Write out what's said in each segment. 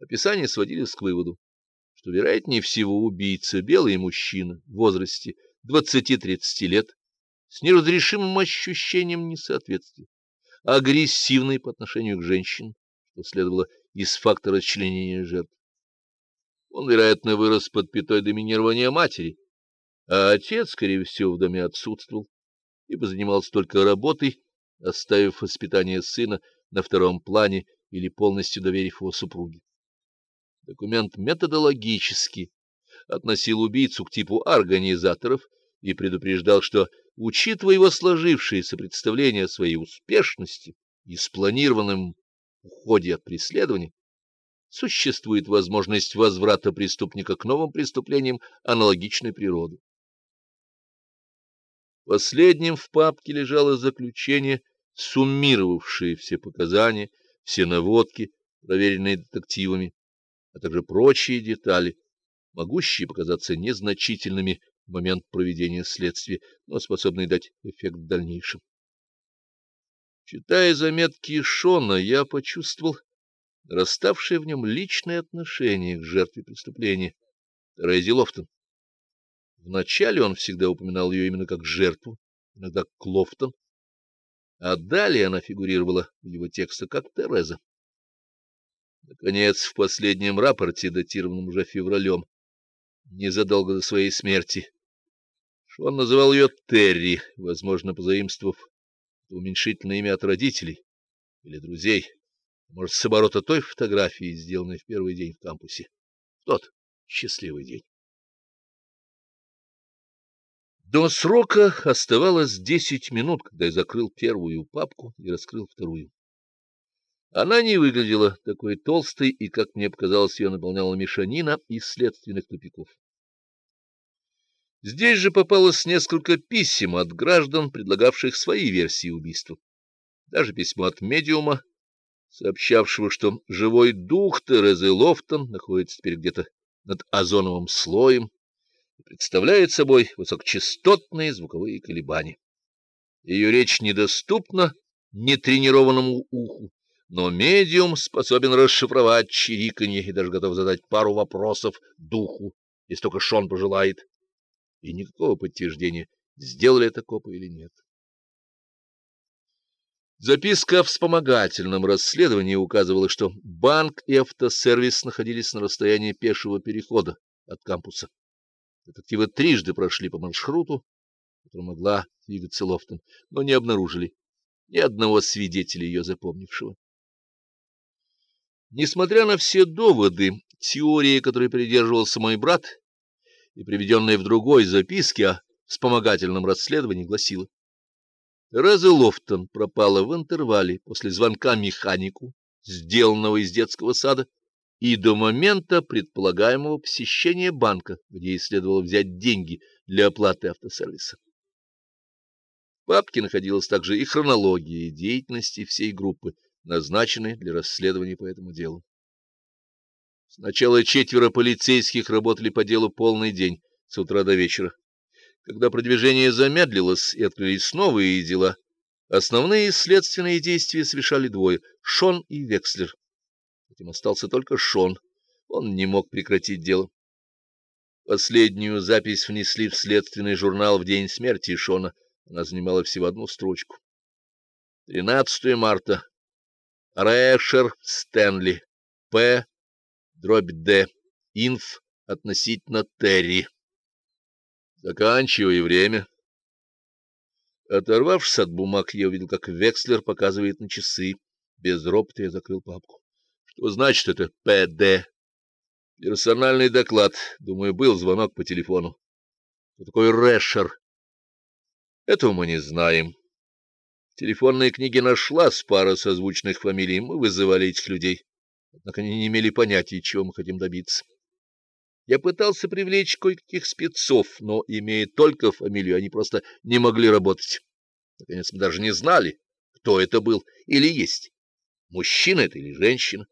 Описания сводились к выводу, что, вероятнее всего, убийца — белый мужчина в возрасте 20-30 лет, с неразрешимым ощущением несоответствия, агрессивный по отношению к женщинам, что следовало из фактора членения жертв. Он, вероятно, вырос под пятой доминирования матери, а отец, скорее всего, в доме отсутствовал, ибо занимался только работой, оставив воспитание сына на втором плане или полностью доверив его супруге. Документ методологически относил убийцу к типу организаторов и предупреждал, что, учитывая его сложившееся представление о своей успешности и спланированном уходе от преследования, существует возможность возврата преступника к новым преступлениям аналогичной природы. Последним в папке лежало заключение, суммировавшее все показания, все наводки, проверенные детективами, а также прочие детали, могущие показаться незначительными в момент проведения следствия, но способные дать эффект в дальнейшем. Читая заметки Шона, я почувствовал расставшее в нем личное отношение к жертве преступления, Рейзи Лофтон. Вначале он всегда упоминал ее именно как жертву, иногда Клофтон, а далее она фигурировала в его текстах как Тереза. Наконец, в последнем рапорте, датированном уже февралем, незадолго до своей смерти, он называл ее Терри, возможно, позаимствовав уменьшительное имя от родителей или друзей, может, с оборота той фотографии, сделанной в первый день в кампусе, тот счастливый день. До срока оставалось десять минут, когда я закрыл первую папку и раскрыл вторую. Она не выглядела такой толстой, и, как мне показалось, ее наполняла мешанина из следственных тупиков. Здесь же попалось несколько писем от граждан, предлагавших свои версии убийства. Даже письмо от медиума, сообщавшего, что живой дух Терезы Лофтон находится теперь где-то над озоновым слоем, и представляет собой высокочастотные звуковые колебания. Ее речь недоступна нетренированному уху, но медиум способен расшифровать чириканье и даже готов задать пару вопросов духу, если только Шон пожелает. И никакого подтверждения, сделали это копы или нет. Записка о вспомогательном расследовании указывала, что банк и автосервис находились на расстоянии пешего перехода от кампуса. Детективы трижды прошли по маршруту, который могла двигаться Лофтон, но не обнаружили ни одного свидетеля ее запомнившего. Несмотря на все доводы, теория, которой придерживался мой брат, и приведенная в другой записке о вспомогательном расследовании, гласила. Тереза Лофтон пропала в интервале после звонка механику, сделанного из детского сада, и до момента предполагаемого посещения банка, где ей следовало взять деньги для оплаты автосервиса. В папке находилась также и хронология деятельности всей группы, назначенной для расследования по этому делу. Сначала четверо полицейских работали по делу полный день, с утра до вечера. Когда продвижение замедлилось и открылись новые дела, основные следственные действия совершали двое — Шон и Векслер. Этим остался только Шон. Он не мог прекратить дело. Последнюю запись внесли в следственный журнал в день смерти Шона. Она занимала всего одну строчку. 13 марта. Рэшер Стэнли. П. Дробь Д. Инф относительно Терри. Заканчивай время. Оторвавшись от бумаг, я увидел, как Векслер показывает на часы. Без ропота я закрыл папку. Что значит это ПД? Персональный доклад. Думаю, был звонок по телефону. Кто такой Рэшер? Этого мы не знаем. Телефонной книге нашлась пара созвучных фамилий. Мы вызывали этих людей. Однако они не имели понятия, чего мы хотим добиться. Я пытался привлечь кое-каких спецов, но, имея только фамилию, они просто не могли работать. Наконец, мы даже не знали, кто это был или есть. Мужчина это или женщина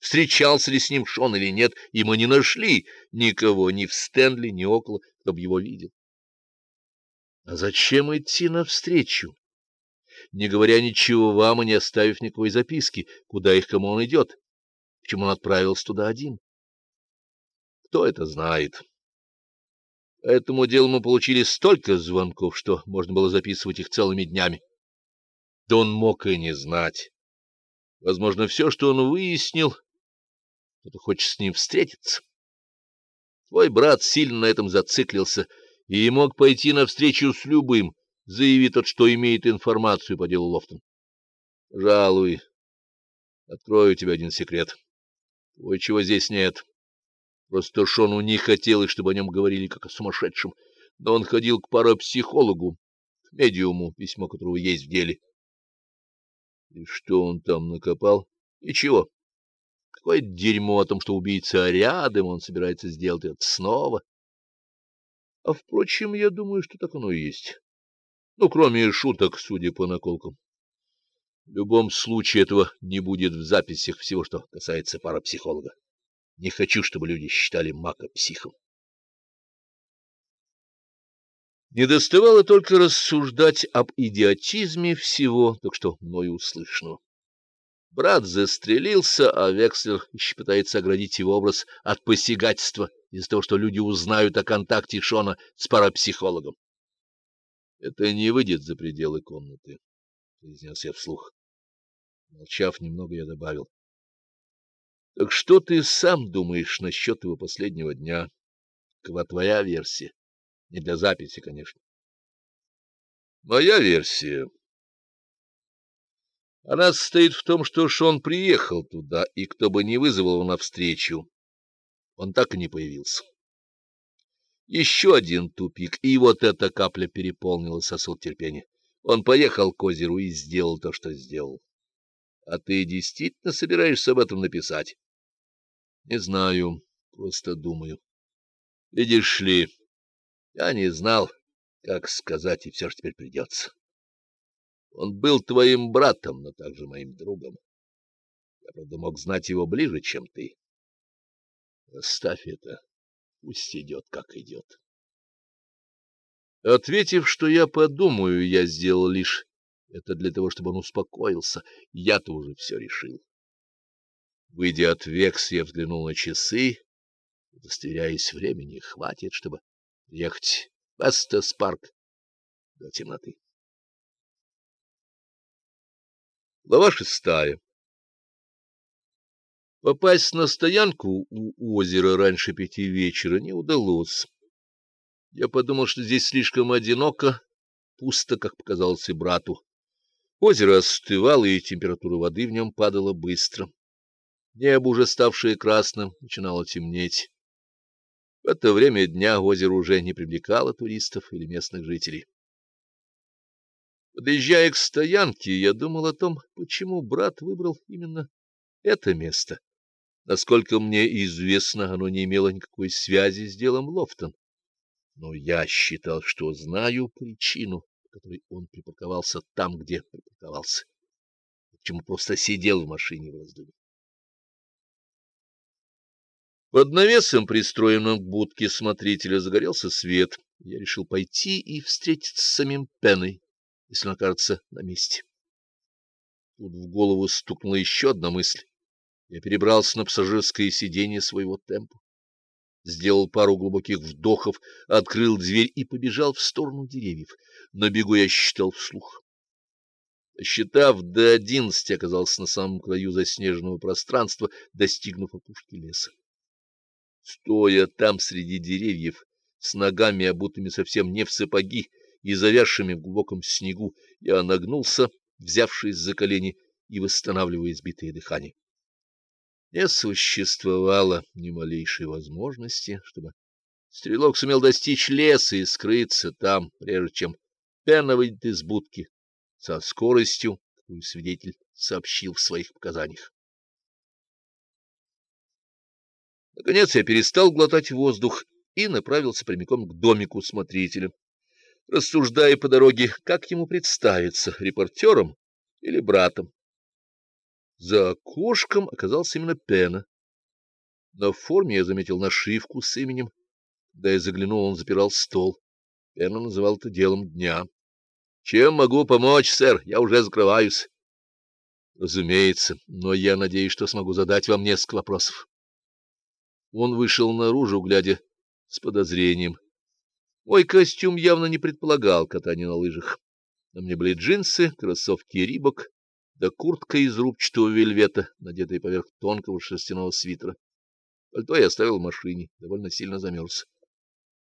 встречался ли с ним Шон или нет, и мы не нашли никого ни в Стэнли, ни около, кто бы его видел. А зачем идти навстречу? Не говоря ничего вам и не оставив никакой записки, куда их кому он идет. Почему он отправился туда один? Кто это знает? По этому делу мы получили столько звонков, что можно было записывать их целыми днями. Да он мог и не знать. Возможно, все, что он выяснил, кто-то хочет с ним встретиться. Твой брат сильно на этом зациклился и мог пойти навстречу с любым, заяви тот, что имеет информацию по делу Лофтон. Жалуй, открою тебе один секрет. Кое-чего здесь нет. Просто Шону не хотелось, чтобы о нем говорили как о сумасшедшем, но он ходил к парапсихологу, к медиуму, письмо которого есть в деле. И что он там накопал? Ничего. Какое дерьмо о том, что убийца рядом, он собирается сделать это снова. А, впрочем, я думаю, что так оно и есть. Ну, кроме шуток, судя по наколкам. В любом случае этого не будет в записях всего, что касается парапсихолога. Не хочу, чтобы люди считали Мака психом. Не доставало только рассуждать об идиотизме всего, так что мною услышанного. Брат застрелился, а Векслер еще пытается оградить его образ от посягательства из-за того, что люди узнают о контакте Шона с парапсихологом. — Это не выйдет за пределы комнаты, — произнес я вслух. Молчав немного, я добавил. — Так что ты сам думаешь насчет его последнего дня? Какова твоя версия? Не для записи, конечно. — Моя версия. Она состоит в том, что Шон приехал туда, и кто бы ни вызвал его навстречу, он так и не появился. Еще один тупик, и вот эта капля переполнила сосуд терпения. Он поехал к озеру и сделал то, что сделал. А ты действительно собираешься об этом написать? Не знаю, просто думаю. Видишь ли, я не знал, как сказать, и все же теперь придется. Он был твоим братом, но также моим другом. Я, правда, мог знать его ближе, чем ты. Оставь это, пусть идет, как идет. Ответив, что я подумаю, я сделал лишь это для того, чтобы он успокоился. Я-то уже все решил. Выйдя от Векс, я взглянул на часы, удостоверяясь времени, хватит, чтобы ехать в Эстес-парк до темноты. Глава шестая. Попасть на стоянку у озера раньше пяти вечера не удалось. Я подумал, что здесь слишком одиноко, пусто, как показалось и брату. Озеро остывало, и температура воды в нем падала быстро. Небо, уже ставшее красным, начинало темнеть. В это время дня озеро уже не привлекало туристов или местных жителей. Подъезжая к стоянке, я думал о том, почему брат выбрал именно это место. Насколько мне известно, оно не имело никакой связи с делом Лофтон. Но я считал, что знаю причину, по которой он припарковался там, где припарковался. Почему просто сидел в машине в раздумье. Под навесом, пристроенным к будке смотрителя, загорелся свет. Я решил пойти и встретиться с самим Пенной, если он окажется на месте. Тут в голову стукнула еще одна мысль. Я перебрался на пассажирское сиденье своего темпа, сделал пару глубоких вдохов, открыл дверь и побежал в сторону деревьев. На бегу я считал вслух. Считав до одиннадцати, оказался на самом краю заснеженного пространства, достигнув опушки леса. Стоя там среди деревьев, с ногами, обутыми совсем не в сапоги и завязшими в глубоком снегу, я нагнулся, взявшись за колени и восстанавливая избитое дыхание. Не существовало ни малейшей возможности, чтобы стрелок сумел достичь леса и скрыться там, прежде чем Пена выйдет из будки со скоростью, какую свидетель сообщил в своих показаниях. Наконец я перестал глотать воздух и направился прямиком к домику смотрителя, рассуждая по дороге, как ему представиться, репортером или братом. За окошком оказался именно Пена. На форме я заметил нашивку с именем. Когда я заглянул, он запирал стол. Пена называл это делом дня. — Чем могу помочь, сэр? Я уже закрываюсь. Разумеется, но я надеюсь, что смогу задать вам несколько вопросов. Он вышел наружу, глядя с подозрением. Мой костюм явно не предполагал катания на лыжах. На мне были джинсы, кроссовки Рибок, да куртка из рубчатого вельвета, надетая поверх тонкого шерстяного свитера. Пальто я оставил в машине, довольно сильно замерз.